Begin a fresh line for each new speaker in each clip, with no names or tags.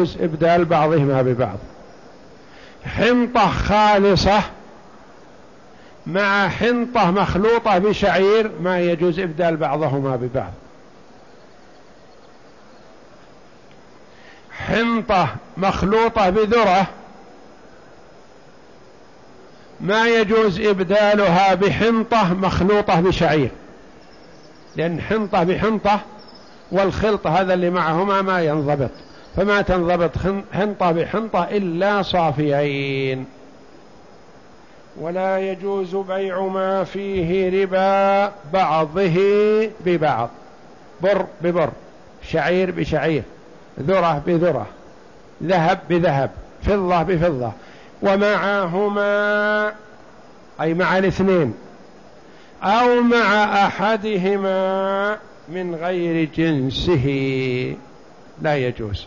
يجوز إبدال بعضهما ببعض. حنطة خالصة مع حنطة مخلوطة بشعير ما يجوز إبدال بعضهما ببعض. حنطة مخلوطة بذرة ما يجوز إبدالها بحنطة مخلوطة بشعير. لأن حنطة بحنطة والخلط هذا اللي معهما ما ينضبط. فما تنضبط حنطة بحنطة إلا صافيين. ولا يجوز بيع ما فيه ربا بعضه ببعض. بر ببر شعير بشعير ذرة بذرة ذهب بذهب فضة بفضة. ومعهما أي مع الاثنين. أو مع أحدهما من غير جنسه. لا يجوز.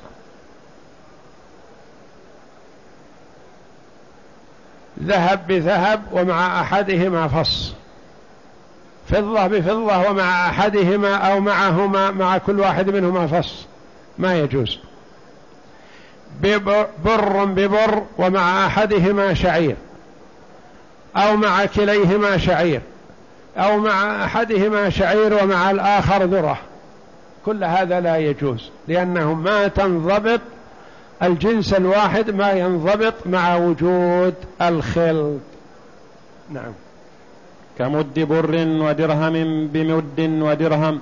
ذهب بذهب ومع أحدهما فص. فضة بفضة ومع أحدهما أو معهما مع كل واحد منهما فص. ما يجوز. بر ببر ومع أحدهما شعير. أو مع كليهما شعير. أو مع أحدهما شعير ومع الآخر ذرة. كل هذا لا يجوز. لأنه ما تنضبط الجنس الواحد ما ينضبط مع وجود الخلط نعم.
كمد بر ودرهم بمد ودرهم.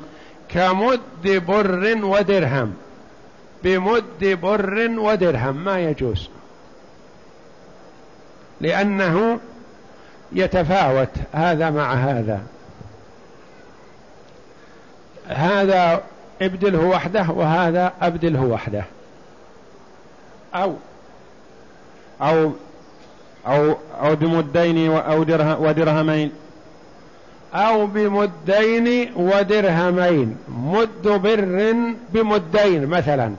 كمد بر ودرهم. بمد بر ودرهم. ما يجوز. لأنه يتفاوت هذا مع هذا. هذا ابدله وحده وهذا أبدله وحده.
أو أو أو أو بمدين أو درهم ودرهمين.
أو بمدين ودرهمين. مد بر بمدين مثلا.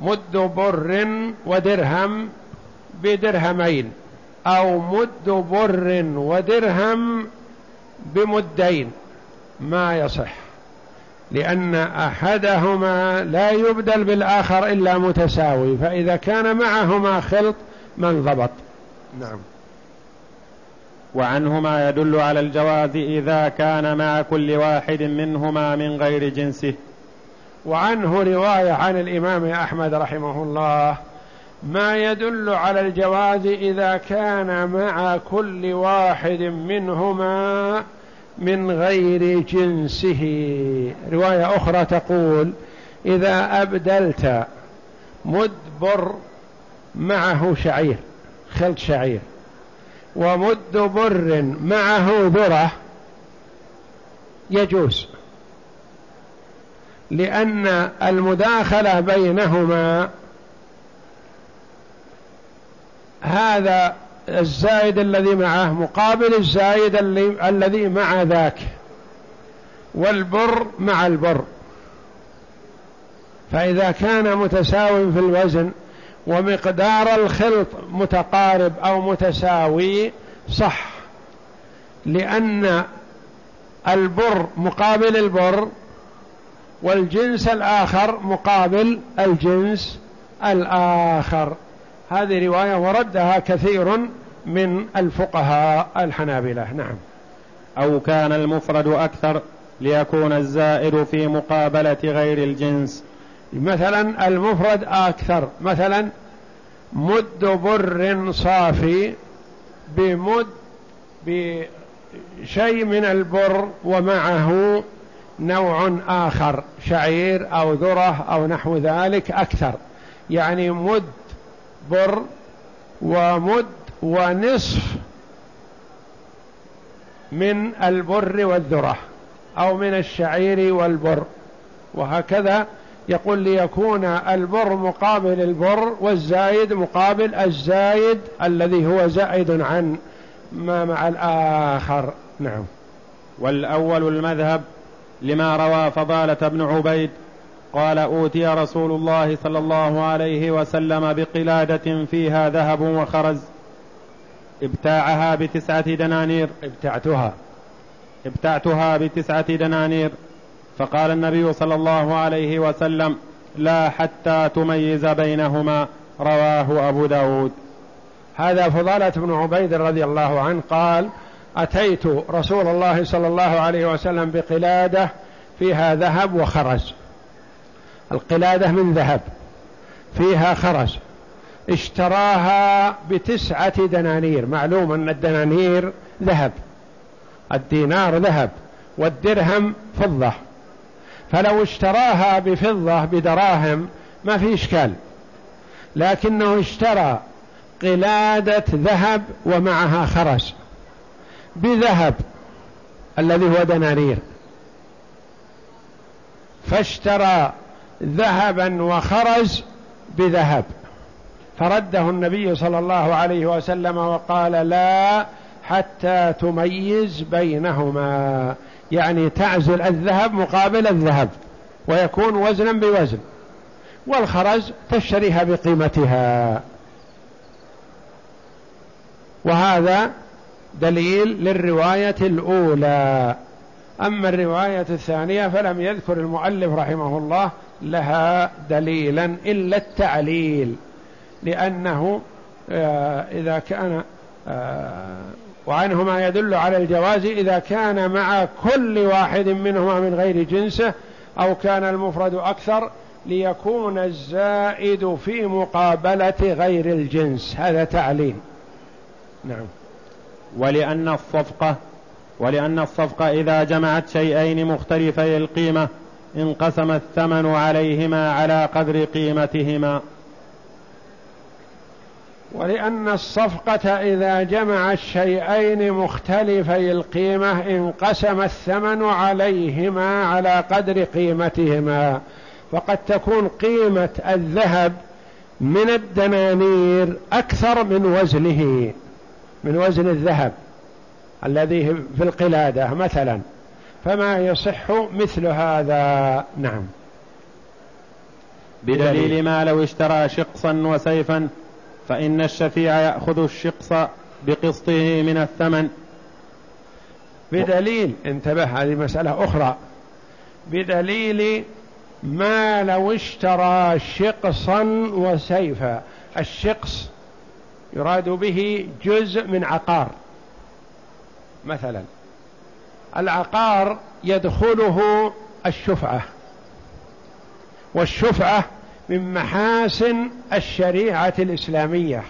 مد بر ودرهم بدرهمين. أو مد بر ودرهم بمدين. ما يصح. لأن أحدهما لا يبدل بالآخر إلا متساوي فإذا كان معهما خلط من ضبط. نعم.
وعنهما يدل على الجواز إذا كان مع كل واحد منهما من غير جنسه.
وعنه رواية عن الإمام أحمد رحمه الله ما يدل على الجواز إذا كان مع كل واحد منهما من غير جنسه. رواية أخرى تقول إذا أبدلت مدبر معه شعير خلط شعير ومد بر معه ذرة يجوز. لأن المداخلة بينهما هذا الزايد الذي معه مقابل الزايد الذي مع ذاك. والبر مع البر. فإذا كان متساوي في الوزن ومقدار الخلط متقارب أو متساوي صح. لأن البر مقابل البر والجنس الآخر مقابل الجنس الآخر. هذه رواية وردها كثير من الفقهاء الحنابلة نعم.
أو كان المفرد أكثر ليكون الزائد في مقابلة غير الجنس.
مثلا المفرد أكثر مثلا مد بر صافي بمد بشيء من البر ومعه نوع آخر شعير أو ذرة أو نحو ذلك أكثر. يعني مد بر ومد ونصف من البر والذرة أو من الشعير والبر. وهكذا يقول ليكون البر مقابل البر والزايد مقابل الزايد الذي هو زائد عن ما مع الآخر. نعم.
والأول المذهب لما روى فضالة بن عبيد قال أوتي رسول الله صلى الله عليه وسلم بقلادة فيها ذهب وخرز. ابتاعها بتسعة دنانير.
ابتعتها.
ابتعتها بتسعة دنانير. فقال النبي صلى الله عليه وسلم لا حتى تميز بينهما. رواه أبو داود.
هذا فضالة بن عبيد رضي الله عنه قال أتيت رسول الله صلى الله عليه وسلم بقلادة فيها ذهب وخرز. القلادة من ذهب فيها خرز اشتراها بتسعة دنانير معلوم أن الدنانير ذهب الدينار ذهب والدرهم فضة فلو اشتراها بفضة بدراهم ما في إشكال لكنه اشترى قلادة ذهب ومعها خرز بذهب الذي هو دنانير فاشترى ذهبا وخرز بذهب. فرده النبي صلى الله عليه وسلم وقال لا حتى تميز بينهما. يعني تعزل الذهب مقابل الذهب ويكون وزنا بوزن والخرز تشتريها بقيمتها. وهذا دليل للرواية الأولى. أما الرواية الثانية فلم يذكر المؤلف رحمه الله لها دليلا إلا التعليل لأنه آه، إذا كان آه، وعنه ما يدل على الجواز إذا كان مع كل واحد منهما من غير جنسه أو كان المفرد أكثر ليكون الزائد في مقابلة غير الجنس. هذا تعليل. نعم.
ولأن الصفقة ولأن الصفقة إذا جمعت شيئين مختلفي القيمة انقسم الثمن عليهما على قدر قيمتهما.
ولأن الصفقة إذا جمع الشيئين مختلفي القيمة انقسم الثمن عليهما على قدر قيمتهما. فقد تكون قيمة الذهب من الدنانير أكثر من وزنه من وزن الذهب الذي في القلادة مثلا. فما يصح مثل هذا. نعم.
بدليل ما لو اشترى شقصا وسيفا فإن الشفيع يأخذ الشقص بقسطه من الثمن.
بدليل. انتبه هذه مسألة أخرى. بدليل ما لو اشترى شقصا وسيفا. الشقص يراد به جزء من عقار مثلا. العقار يدخله الشفعة والشفعة من محاسن الشريعة الإسلامية.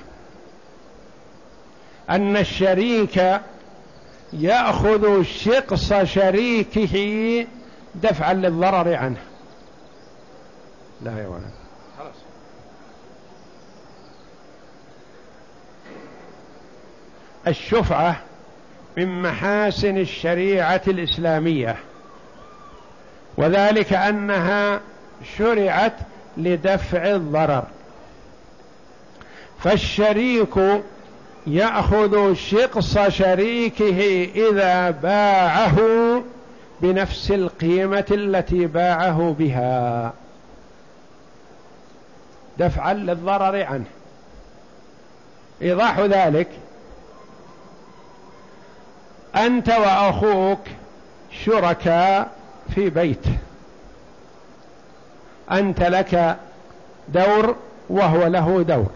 أن الشريك يأخذ شقص شريكه دفعا للضرر عنه. لا يا ولد. الشفعة من محاسن الشريعة الإسلامية. وذلك أنها شرعت لدفع الضرر. فالشريك يأخذ شقص شريكه إذا باعه بنفس القيمة التي باعه بها. دفعا للضرر عنه. إيضاح ذلك أنت وأخوك شركاء في بيت. أنت لك دور وهو له دور.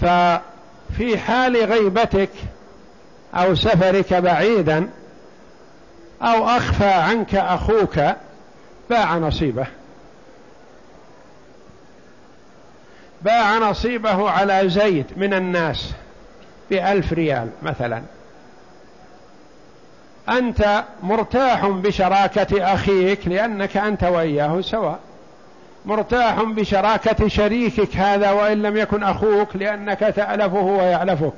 ففي حال غيبتك أو سفرك بعيدا أو أخفى عنك أخوك باع نصيبه. باع نصيبه على زيد من الناس بألف ريال مثلا. أنت مرتاح بشراكة أخيك لأنك أنت وإياه سواء. مرتاح بشراكة شريكك هذا وإن لم يكن أخوك لأنك تألفه ويعلفك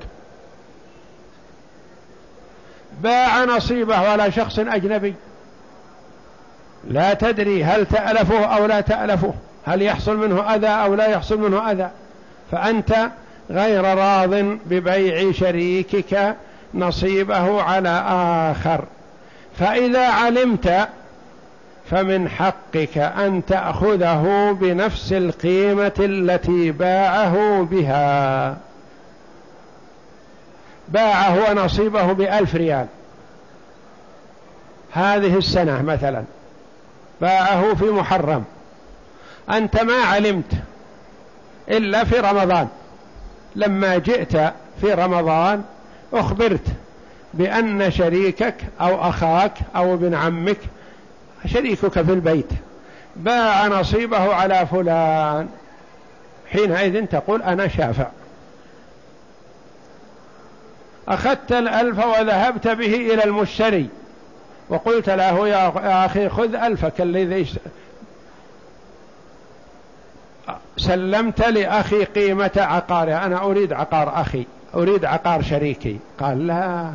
باع نصيبه على شخص أجنبي. لا تدري هل تألفه أو لا تألفه. هل يحصل منه أذى أو لا يحصل منه أذى؟ فأنت غير راض ببيع شريكك نصيبه على آخر. فإذا علمت فمن حقك أن تأخذه بنفس القيمة التي باعه بها. باعه نصيبه بألف ريال. هذه السنة مثلا. باعه في محرم. أنت ما علمت إلا في رمضان. لما جئت في رمضان أخبرت بأن شريكك أو أخاك أو ابن عمك شريكك في البيت باع نصيبه على فلان. حينئذ تقول أنا شافع. أخذت الألف وذهبت به إلى المشتري وقلت له يا أخي خذ ألفك الذي سلمت لأخي قيمة عقاره أنا أريد عقار أخي أريد عقار شريكي. قال لا.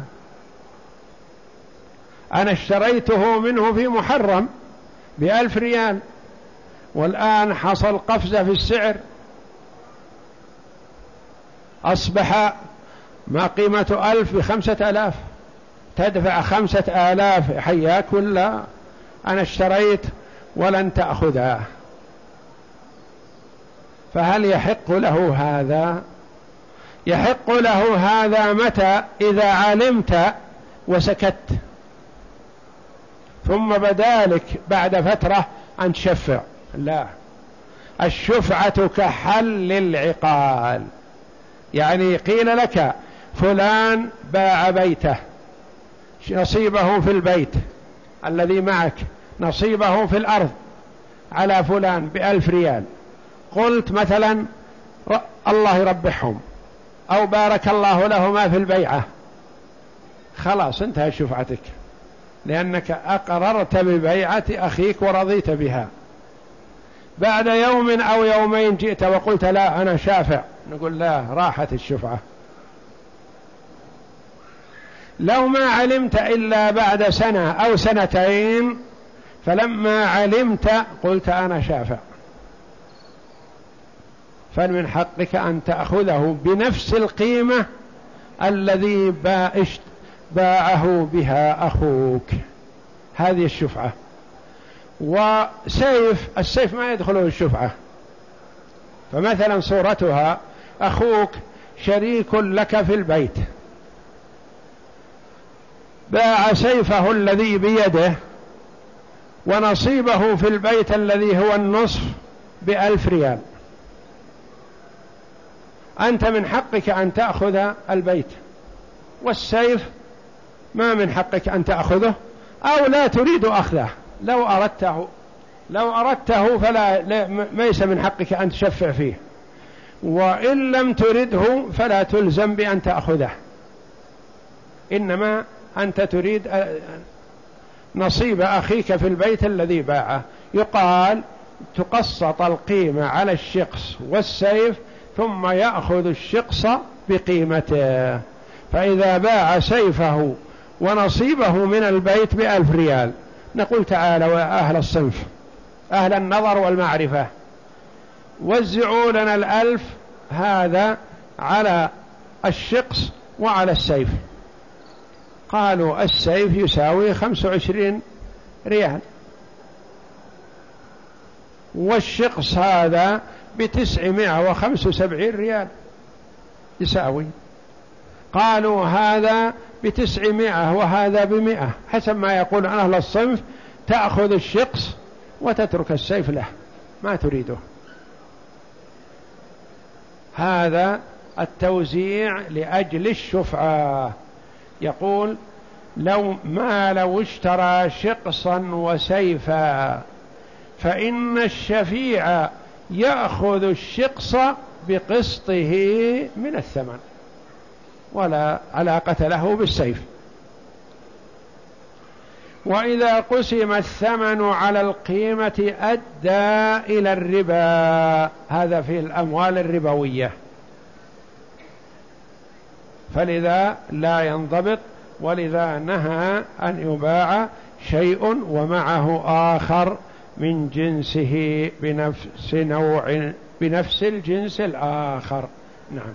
أنا اشتريته منه في محرم بألف ريال. والآن حصل قفزة في السعر. أصبح ما قيمة ألف بخمسة آلاف. تدفع خمسة آلاف حياك ولا أنا اشتريت ولن تأخذها فهل يحق له هذا؟ يحق له هذا متى؟ إذا علمت وسكت. ثم بدالك بعد فترة أن تشفع. لا. الشفعة كحل العقال. يعني قيل لك فلان باع بيته. نصيبه في البيت. الذي معك. نصيبه في الأرض. على فلان بألف ريال. قلت مثلا الله يربحهم أو بارك الله لهما في البيعة. خلاص انتهى شفعتك. لأنك أقررت ببيعة أخيك ورضيت بها. بعد يوم أو يومين جئت وقلت لا أنا شافع. نقول لا راحت الشفعة. لو ما علمت إلا بعد سنة أو سنتين فلما علمت قلت أنا شافع. فمن حقك أن تأخذه بنفس القيمة الذي باعه بها أخوك. هذه الشفعة. وسيف السيف ما يدخله الشفعة. فمثلا صورتها أخوك شريك لك في البيت. باع سيفه الذي بيده ونصيبه في البيت الذي هو النصف بألف ريال. أنت من حقك أن تأخذ البيت. والسيف ما من حقك أن تأخذه أو لا تريد أخذه. لو أردته لو أردته فلا ليس من حقك أن تشفع فيه. وإن لم ترده فلا تلزم بأن تأخذه. إنما أنت تريد نصيب أخيك في البيت الذي باعه. يقال تقسط القيمة على الشخص والسيف ثم يأخذ الشقص بقيمته. فإذا باع سيفه ونصيبه من البيت بألف ريال. نقول تعالوا يا أهل الصنف أهل النظر والمعرفة وزعوا لنا الألف هذا على الشقص وعلى السيف. قالوا السيف يساوي خمس وعشرين ريال. والشقص هذا بتسعمائة وخمس وسبعين ريال. يساوي. قالوا هذا بتسعمائة وهذا بمئة حسب ما يقول أهل الصنف تأخذ الشقص وتترك السيف له. ما تريده. هذا التوزيع لأجل الشفعة. يقول لو ما لو اشترى شقصا وسيفا فإن الشفيع يأخذ الشقص بقسطه من الثمن ولا علاقة له بالسيف. وإذا قسم الثمن على القيمة أدى إلى الربا هذا في الأموال الربوية. فلذا لا ينضبط ولذا نهى أن يباع شيء ومعه آخر من جنسه بنفس نوع بنفس الجنس الآخر. نعم.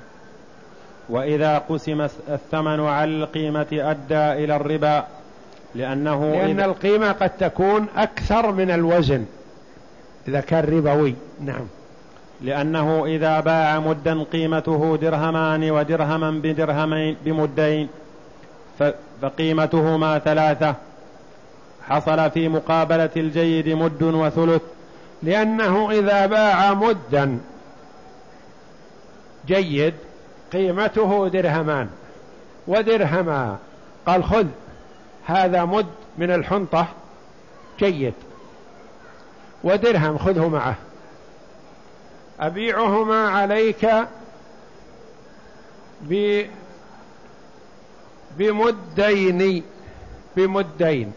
وإذا قسم الثمن على القيمة أدى إلى الربا لأنه
لأن القيمة قد تكون أكثر من الوزن إذا كان ربوي. نعم.
لأنه إذا باع مدا قيمته درهمان ودرهما بدرهمين بمدين فقيمتهما ثلاثة حصل في مقابلة الجيد مد وثلث
لأنه إذا باع مدا جيد قيمته درهمان ودرهما قال خذ هذا مد من الحنطة جيد ودرهم خذه معه. أبيعهما عليك بمدين بمدين.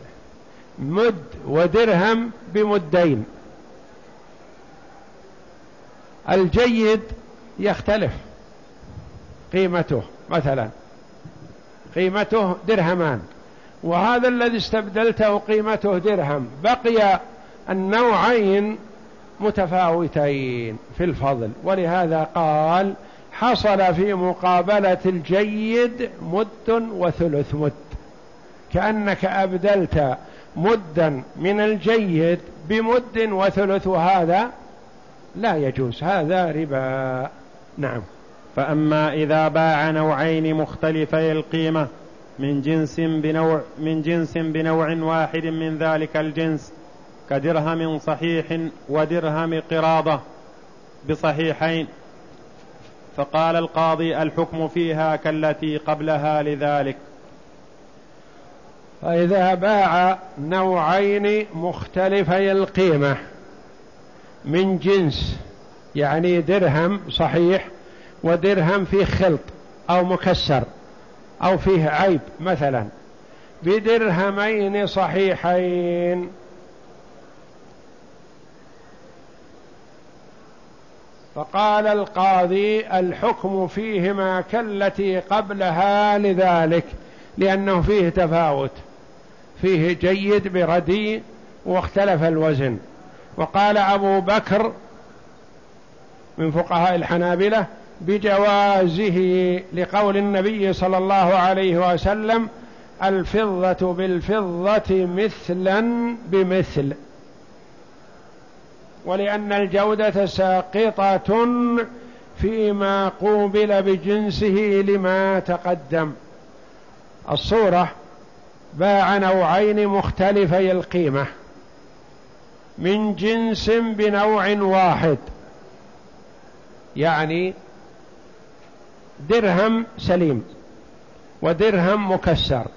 مد ودرهم بمدين. الجيد يختلف قيمته مثلا قيمته درهمان وهذا الذي استبدلته قيمته درهم. بقي النوعين متفاوتين في الفضل. ولهذا قال حصل في مقابلة الجيد مد وثلث مد. كأنك أبدلت مدا من الجيد بمد وثلث وهذا لا يجوز هذا ربا. نعم.
فأما إذا باع نوعين مختلفي القيمة من جنس بنوع من جنس بنوع واحد من ذلك الجنس كدرهم صحيح ودرهم قراضة بصحيحين. فقال القاضي الحكم فيها كالتي قبلها لذلك.
فإذا باع نوعين مختلفي القيمة من جنس يعني درهم صحيح ودرهم فيه خلط أو مكسر أو فيه عيب مثلا بدرهمين صحيحين. فقال القاضي الحكم فيهما كالتي قبلها لذلك لأنه فيه تفاوت. فيه جيد بردي واختلف الوزن. وقال أبو بكر من فقهاء الحنابلة بجوازه لقول النبي صلى الله عليه وسلم الفضة بالفضة مثلا بمثل. ولأن الجودة ساقطة فيما قوبل بجنسه لما تقدم. الصورة باع نوعين مختلفي القيمة من جنس بنوع واحد. يعني درهم سليم ودرهم مكسر.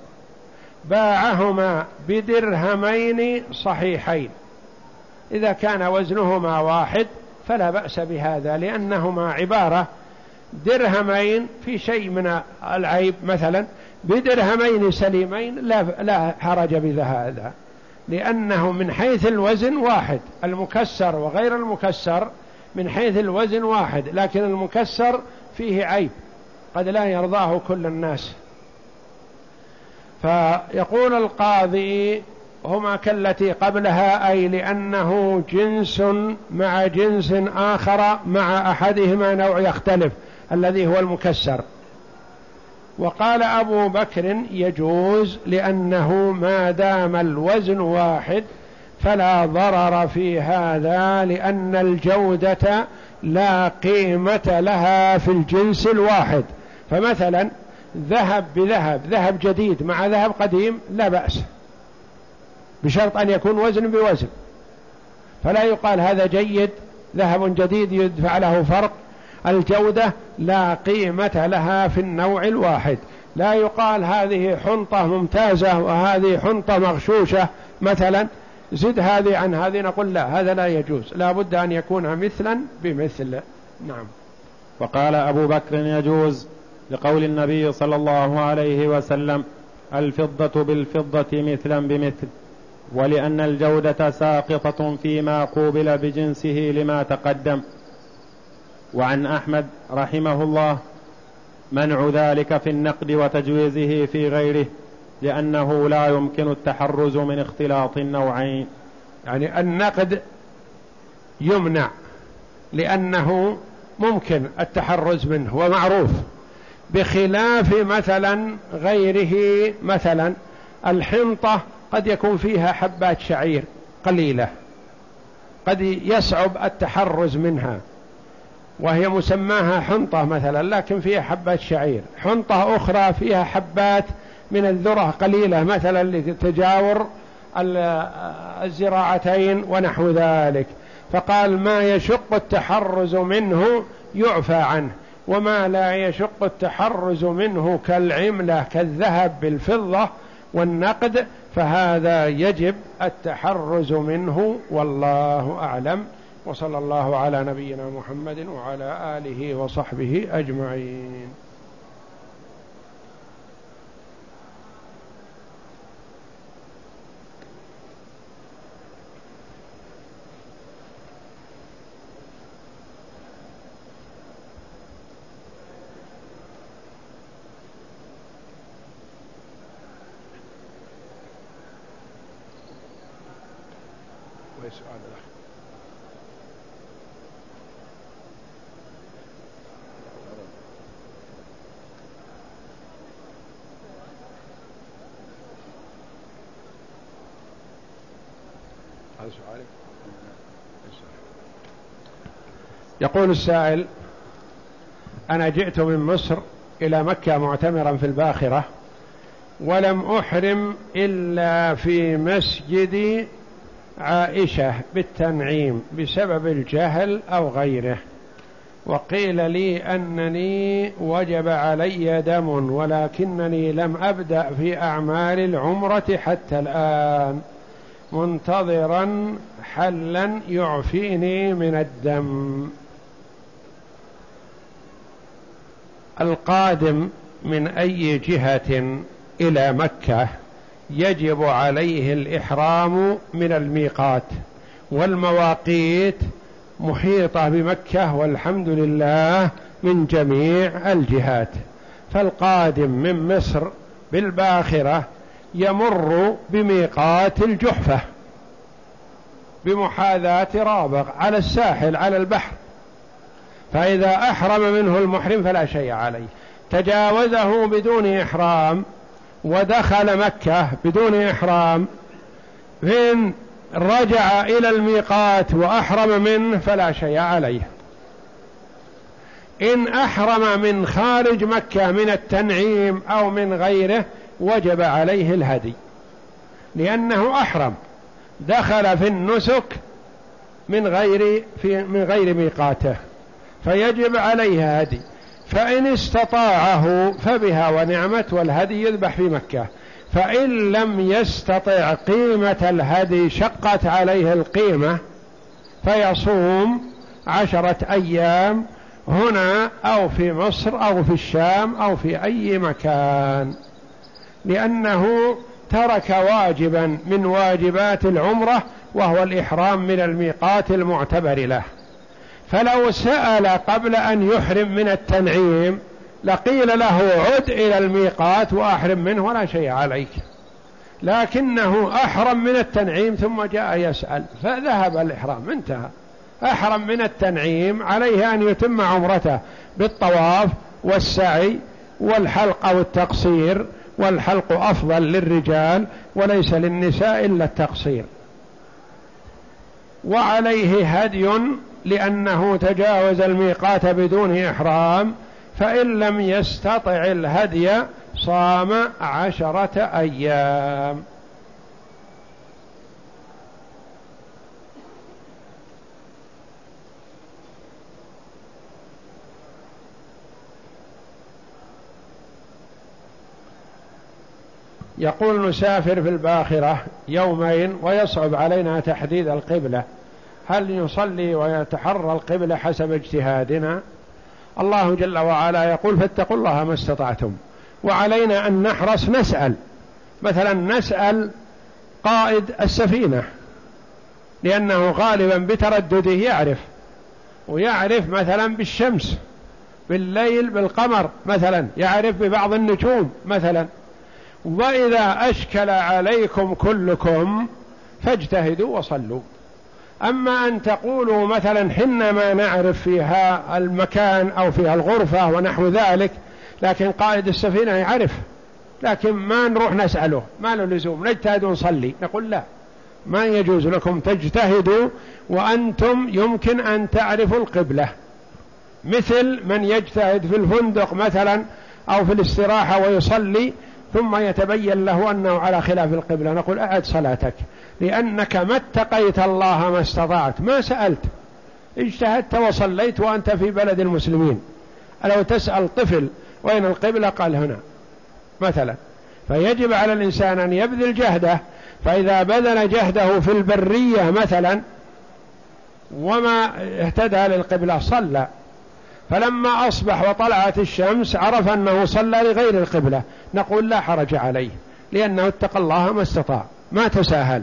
باعهما بدرهمين صحيحين. إذا كان وزنهما واحد فلا بأس بهذا لأنهما عبارة. درهمين في شيء من العيب مثلا بدرهمين سليمين لا, لا حرج بهذا لأنه من حيث الوزن واحد المكسر وغير المكسر من حيث الوزن واحد لكن المكسر فيه عيب قد لا يرضاه كل الناس. فيقول القاضي هما كالتي قبلها أي لأنه جنس مع جنس آخر مع أحدهما نوع يختلف الذي هو المكسر. وقال أبو بكر يجوز لأنه ما دام الوزن واحد فلا ضرر في هذا لأن الجودة لا قيمة لها في الجنس الواحد. فمثلا ذهب بذهب ذهب جديد مع ذهب قديم لا بأس بشرط أن يكون وزن بوزن. فلا يقال هذا جيد ذهب جديد يدفع له فرق الجودة لا قيمة لها في النوع الواحد. لا يقال هذه حنطة ممتازة وهذه حنطة مغشوشة. مثلا زد هذه عن هذه نقول لا هذا لا يجوز. لا بد أن يكون مثلا بمثل. نعم.
وقال أبو بكر يجوز لقول النبي صلى الله عليه وسلم الفضة بالفضة مثلا بمثل. ولأن الجودة ساقطة فيما قوبل بجنسه لما تقدم. وعن أحمد رحمه الله منع ذلك في النقد وتجويزه في غيره لأنه لا يمكن التحرز من اختلاط النوعين.
يعني النقد يمنع لأنه ممكن التحرز منه ومعروف. بخلاف مثلا غيره مثلا الحنطة قد يكون فيها حبات شعير قليلة قد يصعب التحرز منها. وهي مسماها حنطة مثلا لكن فيها حبات شعير. حنطة أخرى فيها حبات من الذرة قليلة مثلا لتجاور الزراعتين ونحو ذلك. فقال ما يشق التحرز منه يعفى عنه وما لا يشق التحرز منه كالعملة كالذهب بالفضة والنقد فهذا يجب التحرز منه والله أعلم. وصلى الله على نبينا محمد وعلى آله وصحبه أجمعين. يقول السائل أنا جئت من مصر إلى مكة معتمرا في الباخرة ولم أحرم إلا في مسجد عائشة بالتنعيم بسبب الجهل أو غيره وقيل لي أنني وجب علي دم ولكنني لم أبدأ في أعمال العمرة حتى الآن منتظرا حلا يعفيني من الدم. القادم من أي جهة إلى مكة يجب عليه الإحرام من الميقات والمواقيت محيطة بمكة والحمد لله من جميع الجهات. فالقادم من مصر بالباخرة يمر بميقات الجحفة بمحاذاة رابغ على الساحل على البحر. فإذا أحرم منه المحرم فلا شيء عليه. تجاوزه بدون إحرام ودخل مكة بدون إحرام. فإن رجع إلى الميقات وأحرم منه فلا شيء عليه. إن أحرم من خارج مكة من التنعيم أو من غيره وجب عليه الهدي. لأنه أحرم. دخل في النسك من غير في من غير ميقاته. فيجب عليه هدي. فإن استطاعه فبها ونعمت والهدي يذبح في مكة. فإن لم يستطع قيمة الهدي شقت عليه القيمة فيصوم عشرة أيام هنا أو في مصر أو في الشام أو في أي مكان. لأنه ترك واجبا من واجبات العمرة وهو الإحرام من الميقات المعتبر له. فلو سأل قبل أن يحرم من التنعيم لقيل له عد إلى الميقات وأحرم منه ولا شيء عليك. لكنه أحرم من التنعيم ثم جاء يسأل فذهب الإحرام انتهى. أحرم من التنعيم عليه أن يتم عمرته بالطواف والسعي والحلق أو التقصير والحلق أفضل للرجال وليس للنساء إلا التقصير. وعليه هدي لأنه تجاوز الميقات بدون إحرام فإن لم يستطع الهدي صام عشرة أيام. يقول نسافر في الباخرة يومين ويصعب علينا تحديد القبلة. هل يصلي ويتحرى القبلة حسب اجتهادنا؟ الله جل وعلا يقول فاتقوا الله ما استطعتم. وعلينا أن نحرص نسأل. مثلا نسأل قائد السفينة لأنه غالبا بتردده يعرف. ويعرف مثلا بالشمس بالليل بالقمر مثلا. يعرف ببعض النجوم مثلا. وإذا أشكل عليكم كلكم فاجتهدوا وصلوا. أما أن تقولوا مثلا حنا ما نعرف فيها المكان أو فيها الغرفة ونحو ذلك لكن قائد السفينة يعرف. لكن ما نروح نسأله ما له لزوم نجتهد ونصلي نقول لا. ما يجوز لكم تجتهدوا وأنتم يمكن أن تعرفوا القبلة. مثل من يجتهد في الفندق مثلا أو في الاستراحة ويصلي ثم يتبين له أنه على خلاف القبلة. نقول أعد صلاتك. لأنك ما اتقيت الله ما استطعت ما سألت. اجتهدت وصليت وأنت في بلد المسلمين. لو تسأل طفل وين القبلة؟ قال هنا. مثلا. فيجب على الإنسان أن يبذل جهده فإذا بذل جهده في البرية مثلا وما اهتدى للقبلة صلى. فلما أصبح وطلعت الشمس عرف أنه صلى لغير القبلة. نقول لا حرج عليه لأنه اتقى الله ما استطاع ما تساهل.